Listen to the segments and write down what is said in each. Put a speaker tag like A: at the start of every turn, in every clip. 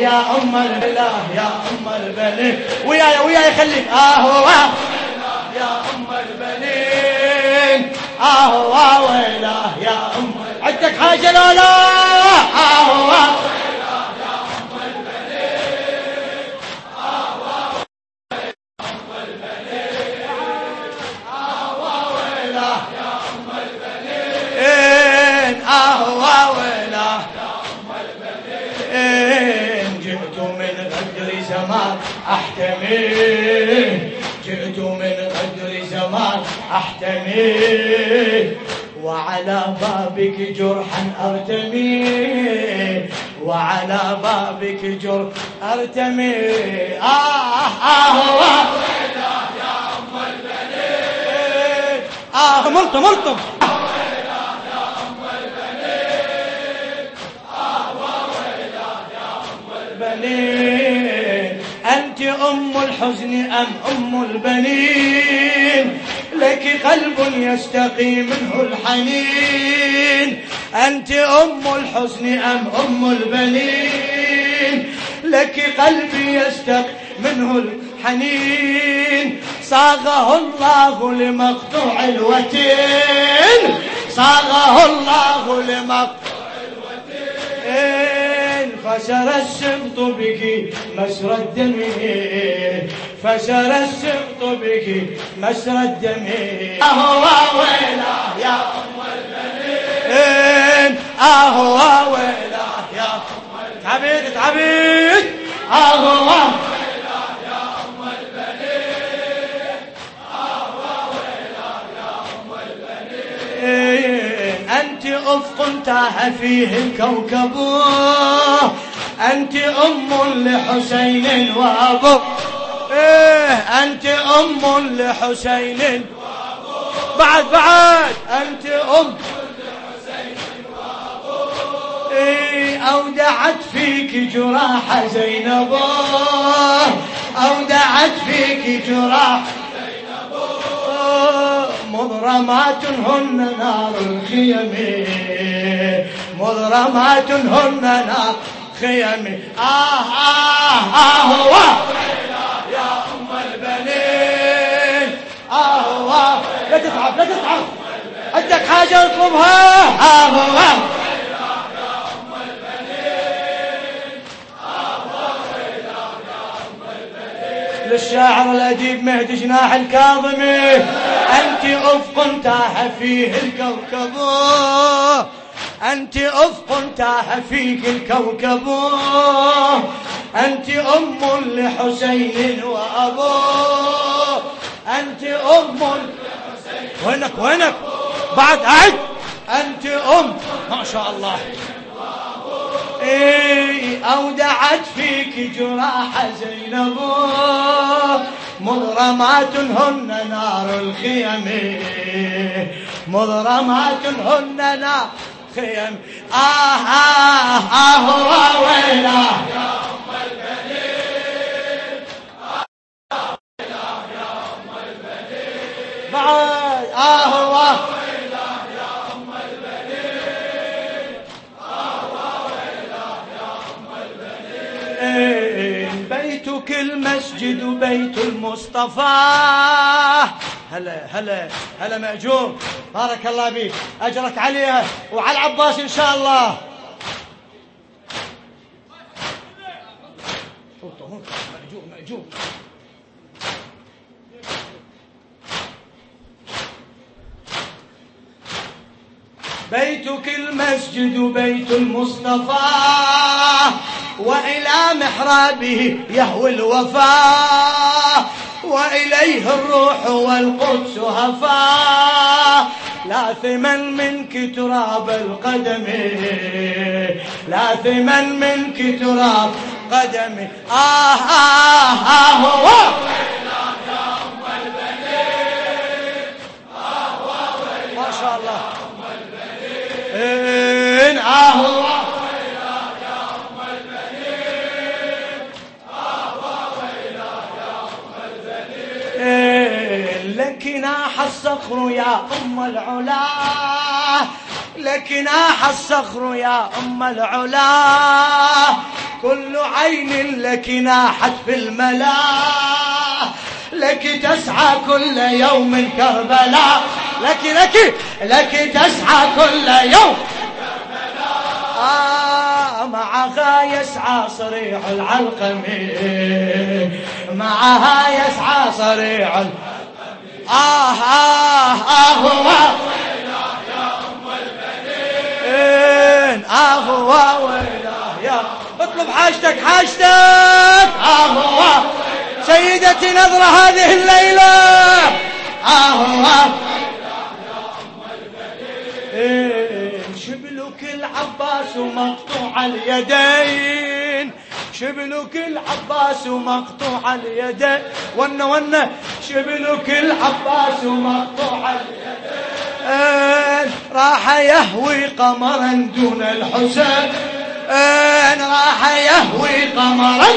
A: يا أم الإله يا أم البنين وياي وياي خليك آه يا أم البنين آه ويله يا أم عندك حاجة لا لا. آه زمان أحتمي. جئت من قدر زمان أحتمي. وعلى بابك جرحا أرتمي. وعلى بابك جرح أرتمي. آه آه آه. آه ملطم ملطم. أم الحزن أم أم البنين؟ لك قلب يستقي منه الحنين. أنت أم الحزن أم أم البنين؟ لك قلب يستقي منه الحنين. صاغه الله لمقطوع الوتين. صاغه الله لمقطوع الوتين. فسر السبط بك مسر الدم. فسر السبط بك مسر الدم. أهوى ويلا يا أم البنين أهوى ويلا يا أم تعبيد تعبيد أهوى أنت أفق تاه فيه الكوكب. أنت أم لحسين وأبو. إيه أنت أم لحسين بعد بعد. أنت أم إيه أودعت فيك جراح زينب. أودعت فيك جراح مضرمات هن نار الخيم. مضرمات هن نار خيم آه آه آه هو. يا أم البنين. آه هو. لا تتعب لا تتعب عندك حاجة أطلبها؟ آه هو. للشاعر الأديب مهدي جناح الكاظمي. أنت أفق تاه فيه الكوكب أنت أفق تاه فيك الكوكب. أنت أم لحسين وأبوه أنت أم وينك؟ وينك؟ بعد أعد. أنت أم. ما شاء الله. إيه أودعت فيك جراح زينب. مضرمات هن نار الخيم. مضرمات هن نار خيم. آه آه آه ويلا يا أم البنين يا أم البنين بعد آه بيتك المسجد بيت المصطفى. هلا هلا هلا مأجور؟ بارك الله بيك أجرك عليها وعلى العباس إن شاء الله. مأجور مأجور. بيتك المسجد بيت المصطفى وإلى محرابه يهوي الوفاء وإليه الروح والقدس هفا. لا ثمن منك تراب القدم. لا ثمن منك تراب قدمي آه آه آه هو. ما الصخر يا أم العلا. لك ناح الصخر يا أم العلا. كل عين لك ناحت في الملا. لك تسعى كل يوم كربلاء لك لك لك تسعى كل يوم آه معها يسعى صريع العلقم معها يسعى صريع آه آه آه آه آه ويلاه يا. اطلب حاجتك حاجتك. آه سيدتي نظرة هذه الليلة. آه شبلك العباس مقطوع اليدين. شبلك العباس مقطوع اليدين. ون ون شبلك العباس مقطوع اليدين. راح يهوي قمرا دون الحسين. راح يهوي قمرا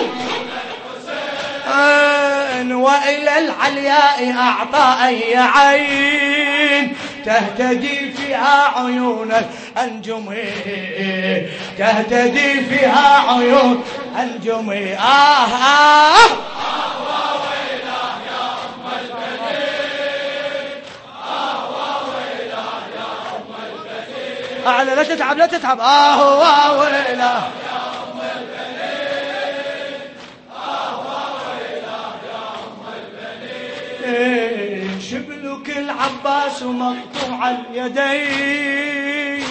A: وإلى العلياء أعطى أي عين. تهتدي فيها عيون الأنجم تهتدي فيها عيون الأنجم. آه آه, أعلى لا تتعب لا تتعب. آه ويله شبلك العباس مقطوع اليدين؟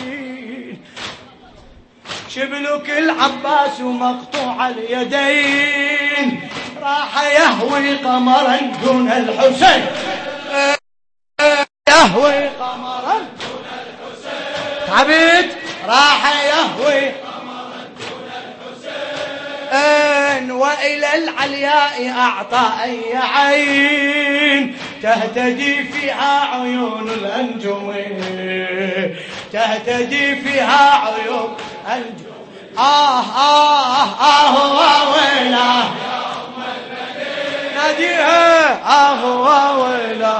A: شبلك العباس مقطوع اليدين؟ راح يهوي قمرا دون الحسين. يهوي قمرا الحسين تعبت راح يهوي وإلى العلياء أعطى أي عين تهتدي فيها عيون الأنجم. تهتدي فيها عيون الأنجم. آه آه آه ويلا ناديها آه ويلا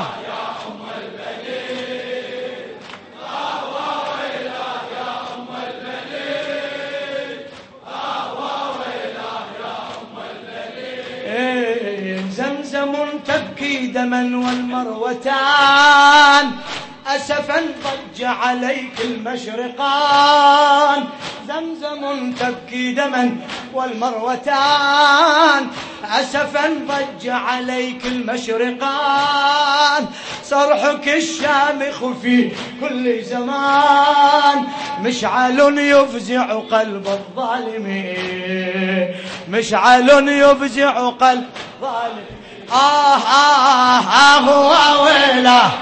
A: دما والمروتان. أسفا ضج عليك المشرقان. زمزم تبكي دما والمروتان. أسفا ضج عليك المشرقان. صرحك الشامخ في كل زمان. مشعل يفزع قلب الظالم مشعل يفزع قلب الظالم آه آه آه هو يوم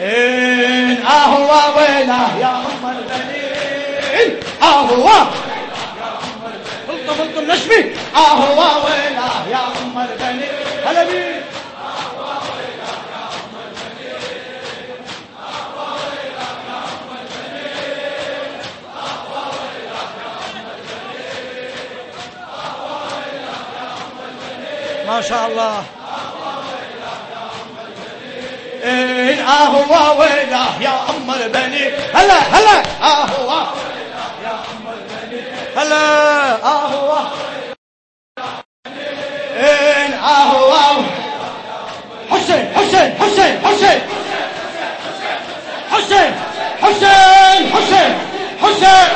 A: آه، البنين آه وويله يوم البنين. آه وويله البنين البنين. هلا بيه ما شاء الله. إيه اهو ويله يا أم البني. هلا هلا. اهو يا ام البني هلا اهو إيه اهو حسين حسين حسين حسين. حسين حسين حسين حسين.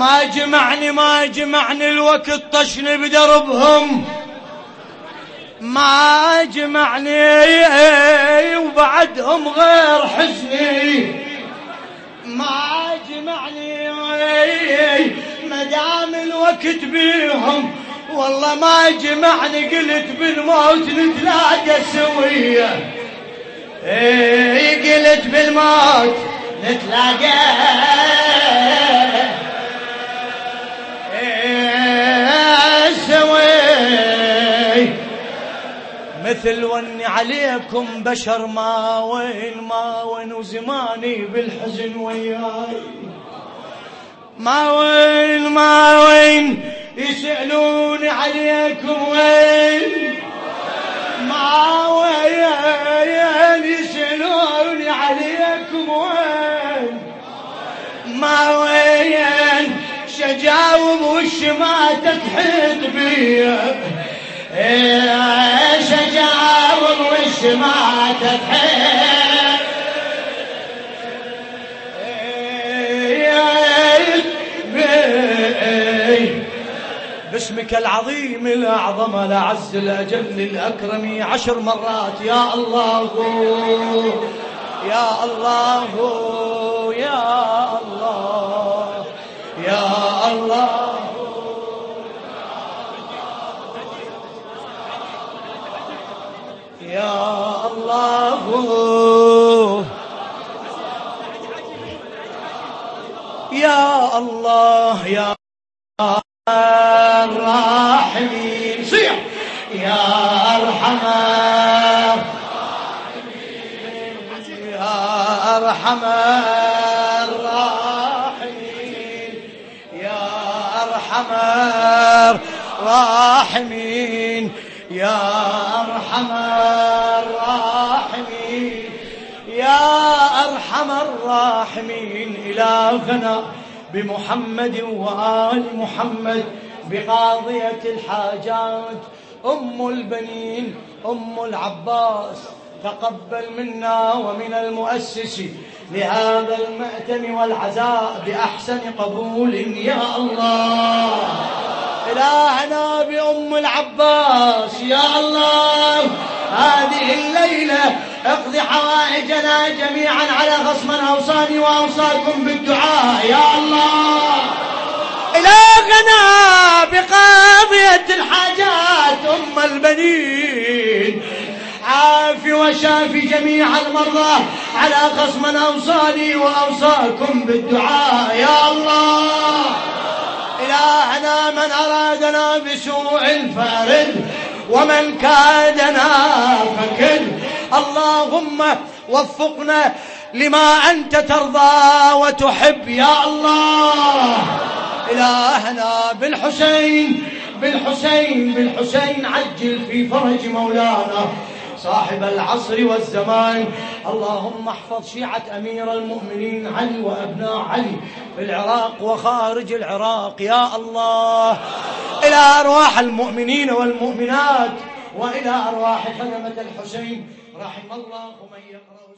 A: ما جمعني ما جمعني الوقت طشني بدربهم. ما جمعني وبعدهم غير حزني. ما جمعني ما دام الوقت بيهم. والله ما جمعني قلت بالموت نتلاقى سويه قلت بالموت نتلاقى مثل وني عليكم بشر ما وين ما وين وزماني بالحزن وياي. ما وين ما وين يسألون عليكم وين؟ ما وين يسألون عليكم وين؟ ما وين شجاوب وش ما تتحد بيا؟ إيش اجاوب وش ما باسمك العظيم الأعظم الأعز الأجل الأكرم عشر مرات يا الله يا الله يا الله يا الله. الله يا الله يا الراحمين صيح. يا أرحم يا أرحم الراحمين. يا أرحم الراحمين. ارحم الراحمين إلهنا بمحمد وآل محمد بقاضية الحاجات. أم البنين أم العباس تقبل منا ومن المؤسس لهذا المأتم والعزاء بأحسن قبول يا الله. إلهنا بأم العباس يا الله. هذه الليلة اقض حوائجنا جميعا على غصم أوصاني وأوصاكم بالدعاء يا الله. إلهنا بقاضية الحاجات أم البنين. عافي وشافي جميع المرضى على خصم أوصاني وأوصاكم بالدعاء يا الله. إلهنا من أرادنا بسوء فارد ومن كادنا فكد اللهم وفقنا لما أنت ترضى وتحب يا الله. إلهنا بالحسين بالحسين بالحسين. عجل في فرج مولانا صاحب العصر والزمان. اللهم احفظ شيعة أمير المؤمنين علي وأبناء علي في العراق وخارج العراق. يا الله. إلى أرواح المؤمنين والمؤمنات وإلى أرواح خدمة الحسين رحم الله من يقرأ